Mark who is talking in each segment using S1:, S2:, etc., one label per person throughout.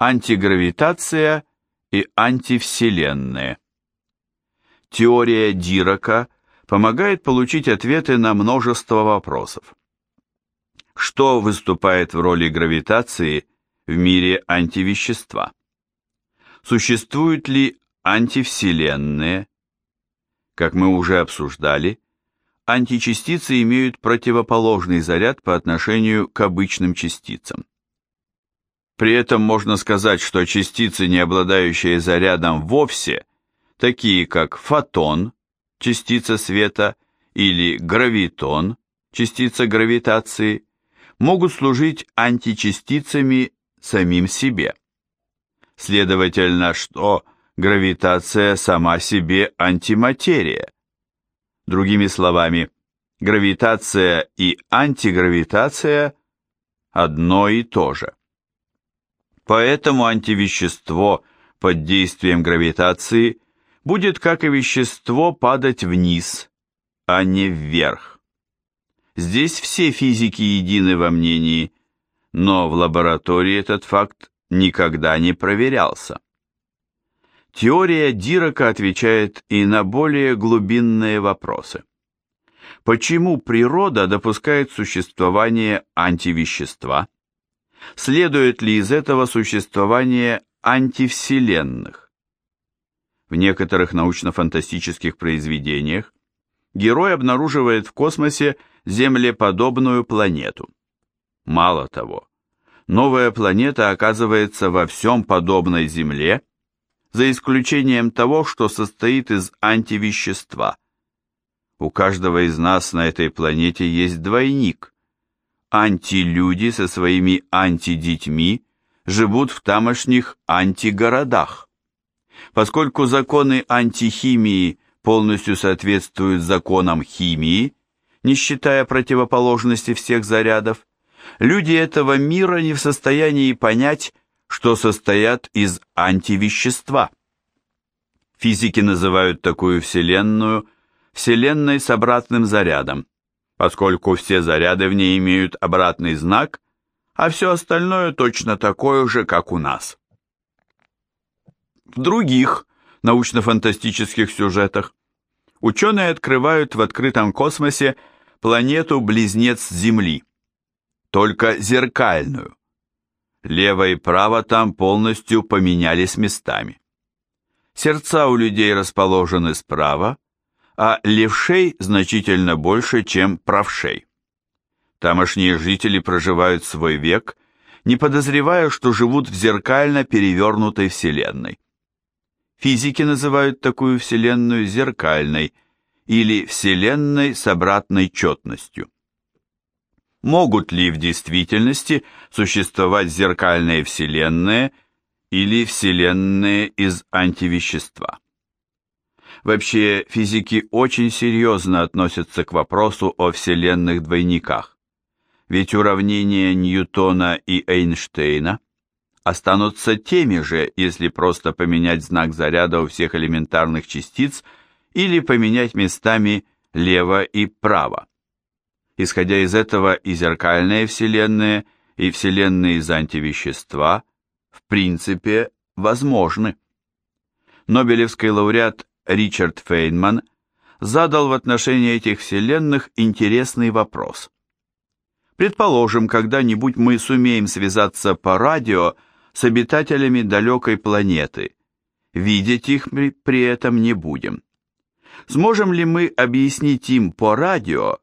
S1: антигравитация и антивселенные. Теория Дирака помогает получить ответы на множество вопросов. Что выступает в роли гравитации в мире антивещества? Существуют ли антивселенные? Как мы уже обсуждали, античастицы имеют противоположный заряд по отношению к обычным частицам. При этом можно сказать, что частицы, не обладающие зарядом вовсе, такие как фотон, частица света, или гравитон, частица гравитации, могут служить античастицами самим себе. Следовательно, что гравитация сама себе антиматерия. Другими словами, гравитация и антигравитация одно и то же. Поэтому антивещество под действием гравитации будет, как и вещество, падать вниз, а не вверх. Здесь все физики едины во мнении, но в лаборатории этот факт никогда не проверялся. Теория Дирака отвечает и на более глубинные вопросы. Почему природа допускает существование антивещества? Следует ли из этого существование антивселенных? В некоторых научно-фантастических произведениях герой обнаруживает в космосе землеподобную планету. Мало того, новая планета оказывается во всем подобной Земле, за исключением того, что состоит из антивещества. У каждого из нас на этой планете есть двойник. Антилюди со своими антидетьми живут в тамошних антигородах. Поскольку законы антихимии полностью соответствуют законам химии, не считая противоположности всех зарядов, люди этого мира не в состоянии понять, что состоят из антивещества. Физики называют такую Вселенную Вселенной с обратным зарядом, поскольку все заряды в ней имеют обратный знак, а все остальное точно такое же, как у нас. В других научно-фантастических сюжетах ученые открывают в открытом космосе планету-близнец Земли, только зеркальную, Лево и право там полностью поменялись местами. Сердца у людей расположены справа, а левшей значительно больше, чем правшей. Тамошние жители проживают свой век, не подозревая, что живут в зеркально перевернутой вселенной. Физики называют такую вселенную зеркальной или вселенной с обратной четностью могут ли в действительности существовать зеркальные вселенные или вселенные из антивещества. Вообще, физики очень серьезно относятся к вопросу о вселенных двойниках, ведь уравнения Ньютона и Эйнштейна останутся теми же, если просто поменять знак заряда у всех элементарных частиц или поменять местами лево и право. Исходя из этого и зеркальные вселенные, и вселенные из антивещества в принципе возможны. Нобелевский лауреат Ричард Фейнман задал в отношении этих вселенных интересный вопрос. Предположим, когда-нибудь мы сумеем связаться по радио с обитателями далекой планеты. Видеть их при, при этом не будем. Сможем ли мы объяснить им по радио,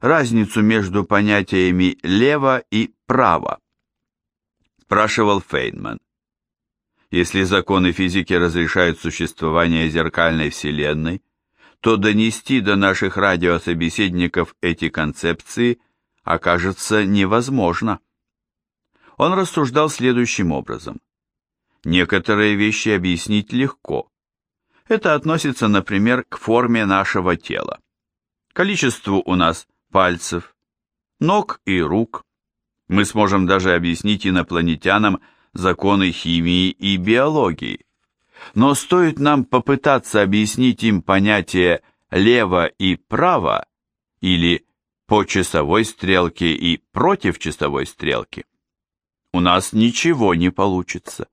S1: разницу между понятиями «лево» и «право», спрашивал Фейнман. Если законы физики разрешают существование зеркальной Вселенной, то донести до наших радиособеседников эти концепции окажется невозможно. Он рассуждал следующим образом. Некоторые вещи объяснить легко. Это относится, например, к форме нашего тела. Количеству у нас пальцев, ног и рук. Мы сможем даже объяснить инопланетянам законы химии и биологии. Но стоит нам попытаться объяснить им понятие «лево» и «право» или «по часовой стрелке» и «против часовой стрелки», у нас ничего не получится.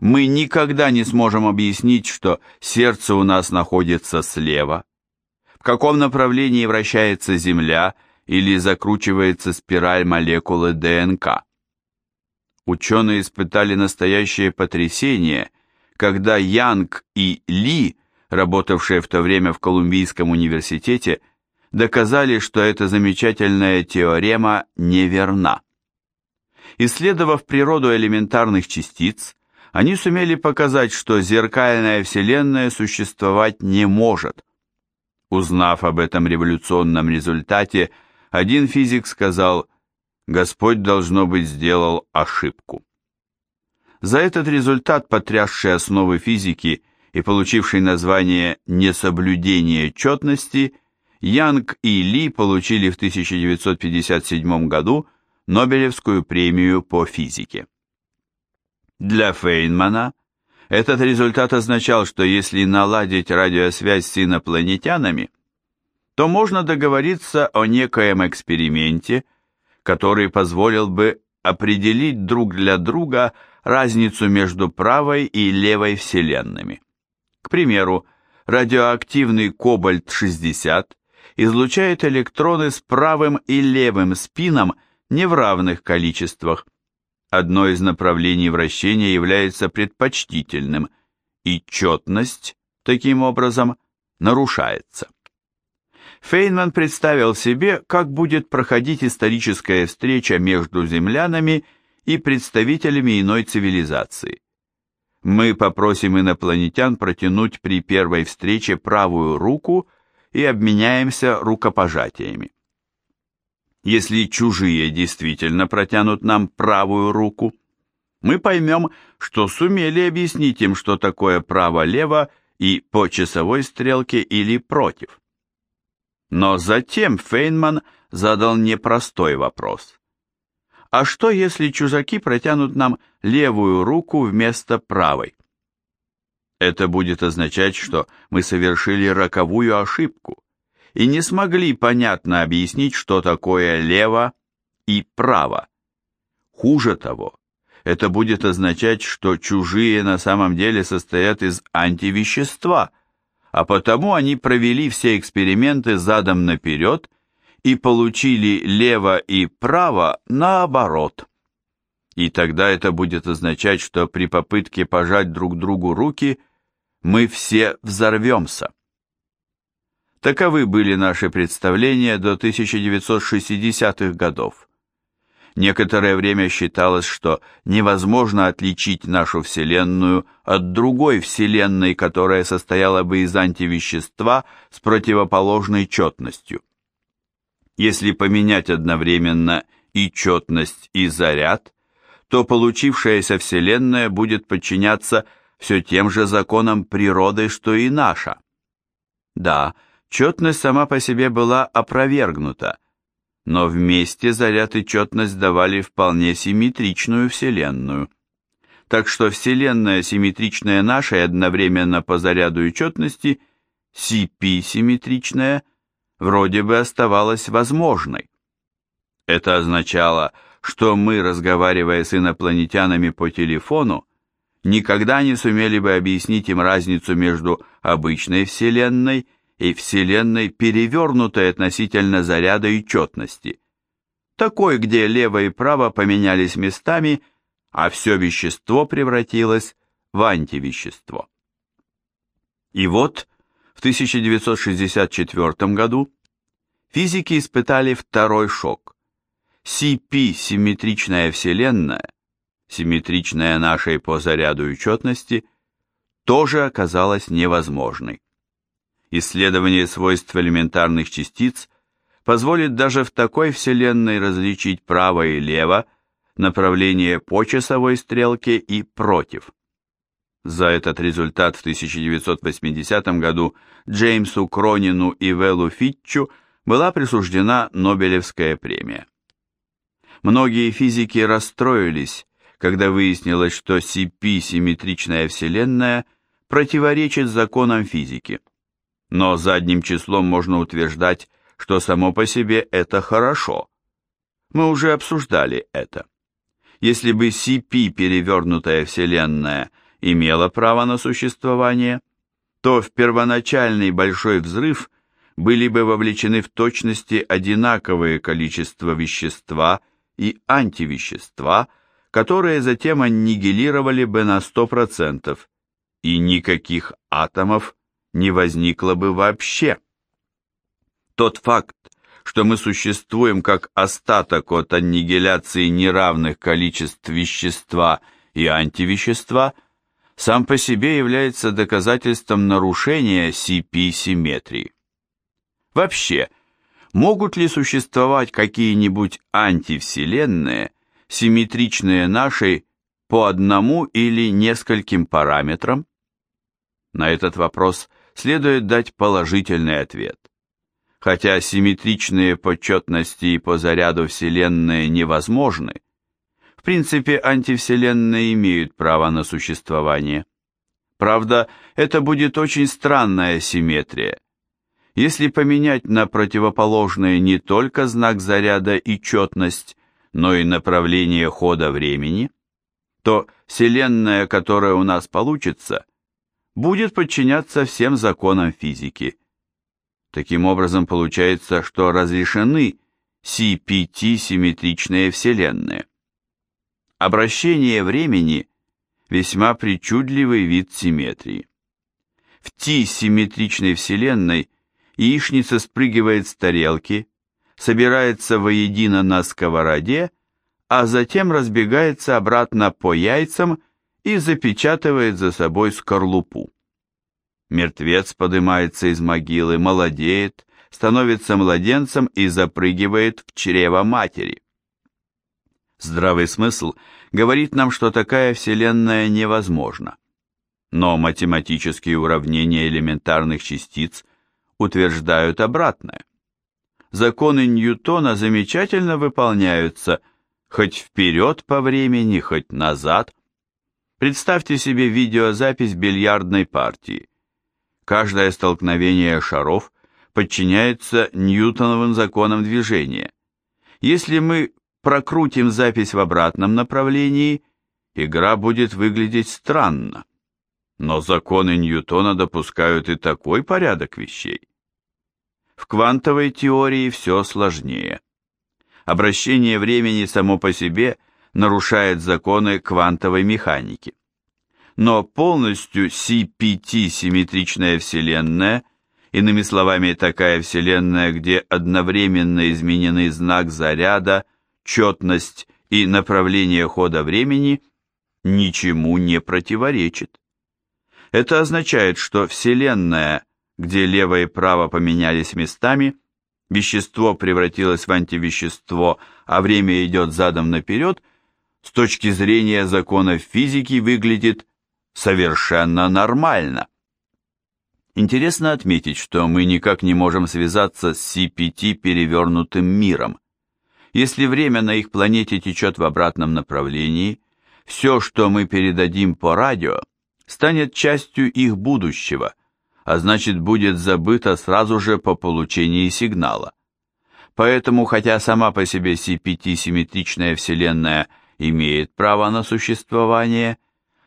S1: Мы никогда не сможем объяснить, что сердце у нас находится слева, в каком направлении вращается Земля или закручивается спираль молекулы ДНК. Ученые испытали настоящее потрясение, когда Янг и Ли, работавшие в то время в Колумбийском университете, доказали, что эта замечательная теорема неверна. Исследовав природу элементарных частиц, они сумели показать, что зеркальная Вселенная существовать не может. Узнав об этом революционном результате, один физик сказал, Господь, должно быть, сделал ошибку. За этот результат, потрясший основы физики и получивший название «несоблюдение четности», Янг и Ли получили в 1957 году Нобелевскую премию по физике. Для Фейнмана этот результат означал, что если наладить радиосвязь с инопланетянами, то можно договориться о некоем эксперименте, который позволил бы определить друг для друга разницу между правой и левой вселенными. К примеру, радиоактивный кобальт-60 излучает электроны с правым и левым спином не в равных количествах. Одно из направлений вращения является предпочтительным, и четность, таким образом, нарушается. Фейнман представил себе, как будет проходить историческая встреча между землянами и представителями иной цивилизации. Мы попросим инопланетян протянуть при первой встрече правую руку и обменяемся рукопожатиями. Если чужие действительно протянут нам правую руку, мы поймем, что сумели объяснить им, что такое право-лево и по часовой стрелке или против. Но затем Фейнман задал непростой вопрос. А что, если чужаки протянут нам левую руку вместо правой? Это будет означать, что мы совершили роковую ошибку и не смогли понятно объяснить, что такое лево и право. Хуже того, это будет означать, что чужие на самом деле состоят из антивещества – а потому они провели все эксперименты задом наперед и получили лево и право наоборот. И тогда это будет означать, что при попытке пожать друг другу руки мы все взорвемся. Таковы были наши представления до 1960-х годов. Некоторое время считалось, что невозможно отличить нашу Вселенную от другой Вселенной, которая состояла бы из антивещества с противоположной четностью. Если поменять одновременно и четность, и заряд, то получившаяся Вселенная будет подчиняться все тем же законам природы, что и наша. Да, четность сама по себе была опровергнута, но вместе заряд и четность давали вполне симметричную Вселенную. Так что Вселенная, симметричная нашей одновременно по заряду и четности, CP-симметричная, вроде бы оставалась возможной. Это означало, что мы, разговаривая с инопланетянами по телефону, никогда не сумели бы объяснить им разницу между обычной Вселенной и Вселенной, перевернутой относительно заряда и четности. Такой, где лево и право поменялись местами, а все вещество превратилось в антивещество. И вот в 1964 году физики испытали второй шок. CP-симметричная Вселенная, симметричная нашей по заряду и четности, тоже оказалась невозможной. Исследование свойств элементарных частиц позволит даже в такой Вселенной различить право и лево, направление по часовой стрелке и против. За этот результат в 1980 году Джеймсу Кронину и Велу Фитчу была присуждена Нобелевская премия. Многие физики расстроились, когда выяснилось, что CP-симметричная Вселенная противоречит законам физики но задним числом можно утверждать, что само по себе это хорошо. Мы уже обсуждали это. Если бы CP, перевернутая Вселенная, имела право на существование, то в первоначальный большой взрыв были бы вовлечены в точности одинаковое количество вещества и антивещества, которые затем аннигилировали бы на 100%, и никаких атомов не возникло бы вообще. Тот факт, что мы существуем как остаток от аннигиляции неравных количеств вещества и антивещества, сам по себе является доказательством нарушения CP-симметрии. Вообще, могут ли существовать какие-нибудь антивселенные, симметричные нашей по одному или нескольким параметрам? На этот вопрос следует дать положительный ответ. Хотя симметричные почетности по заряду Вселенной невозможны, в принципе антивселенные имеют право на существование. Правда, это будет очень странная симметрия. Если поменять на противоположные не только знак заряда и четность, но и направление хода времени, то Вселенная, которая у нас получится, будет подчиняться всем законам физики – Таким образом, получается, что разрешены CPT-симметричные вселенные. Обращение времени – весьма причудливый вид симметрии. В T-симметричной вселенной яичница спрыгивает с тарелки, собирается воедино на сковороде, а затем разбегается обратно по яйцам и запечатывает за собой скорлупу. Мертвец поднимается из могилы, молодеет, становится младенцем и запрыгивает в чрево матери. Здравый смысл говорит нам, что такая вселенная невозможна. Но математические уравнения элементарных частиц утверждают обратное. Законы Ньютона замечательно выполняются хоть вперед по времени, хоть назад. Представьте себе видеозапись бильярдной партии. Каждое столкновение шаров подчиняется Ньютоновым законам движения. Если мы прокрутим запись в обратном направлении, игра будет выглядеть странно. Но законы Ньютона допускают и такой порядок вещей. В квантовой теории все сложнее. Обращение времени само по себе нарушает законы квантовой механики но полностью CPT-симметричная Вселенная, иными словами, такая Вселенная, где одновременно изменены знак заряда, четность и направление хода времени, ничему не противоречит. Это означает, что Вселенная, где лево и право поменялись местами, вещество превратилось в антивещество, а время идет задом наперед, с точки зрения законов физики выглядит совершенно нормально. Интересно отметить, что мы никак не можем связаться с CPT перевернутым миром. Если время на их планете течет в обратном направлении, все, что мы передадим по радио, станет частью их будущего, а значит будет забыто сразу же по получении сигнала. Поэтому, хотя сама по себе CPT-симметричная Вселенная имеет право на существование,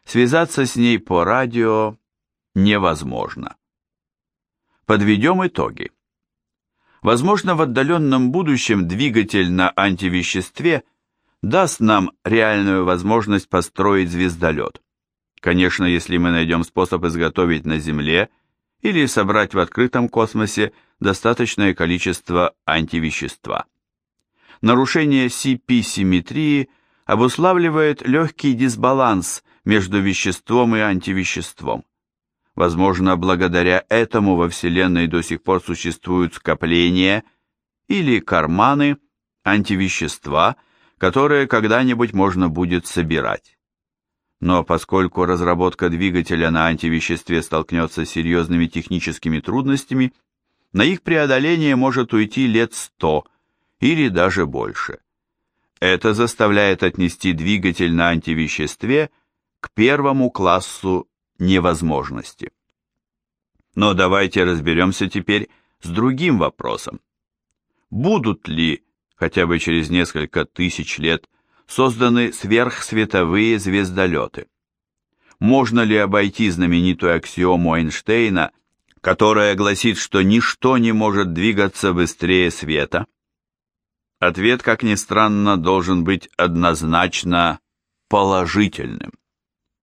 S1: Связаться с ней по радио невозможно. Подведем итоги. Возможно, в отдаленном будущем двигатель на антивеществе даст нам реальную возможность построить звездолет. Конечно, если мы найдем способ изготовить на Земле или собрать в открытом космосе достаточное количество антивещества. Нарушение CP-симметрии обуславливает легкий дисбаланс между веществом и антивеществом. Возможно, благодаря этому во Вселенной до сих пор существуют скопления или карманы антивещества, которые когда-нибудь можно будет собирать. Но поскольку разработка двигателя на антивеществе столкнется с серьезными техническими трудностями, на их преодоление может уйти лет сто или даже больше. Это заставляет отнести двигатель на антивеществе к первому классу невозможности. Но давайте разберемся теперь с другим вопросом. Будут ли, хотя бы через несколько тысяч лет, созданы сверхсветовые звездолеты. Можно ли обойти знаменитую аксиому Эйнштейна, которая гласит, что ничто не может двигаться быстрее света? Ответ, как ни странно, должен быть однозначно положительным.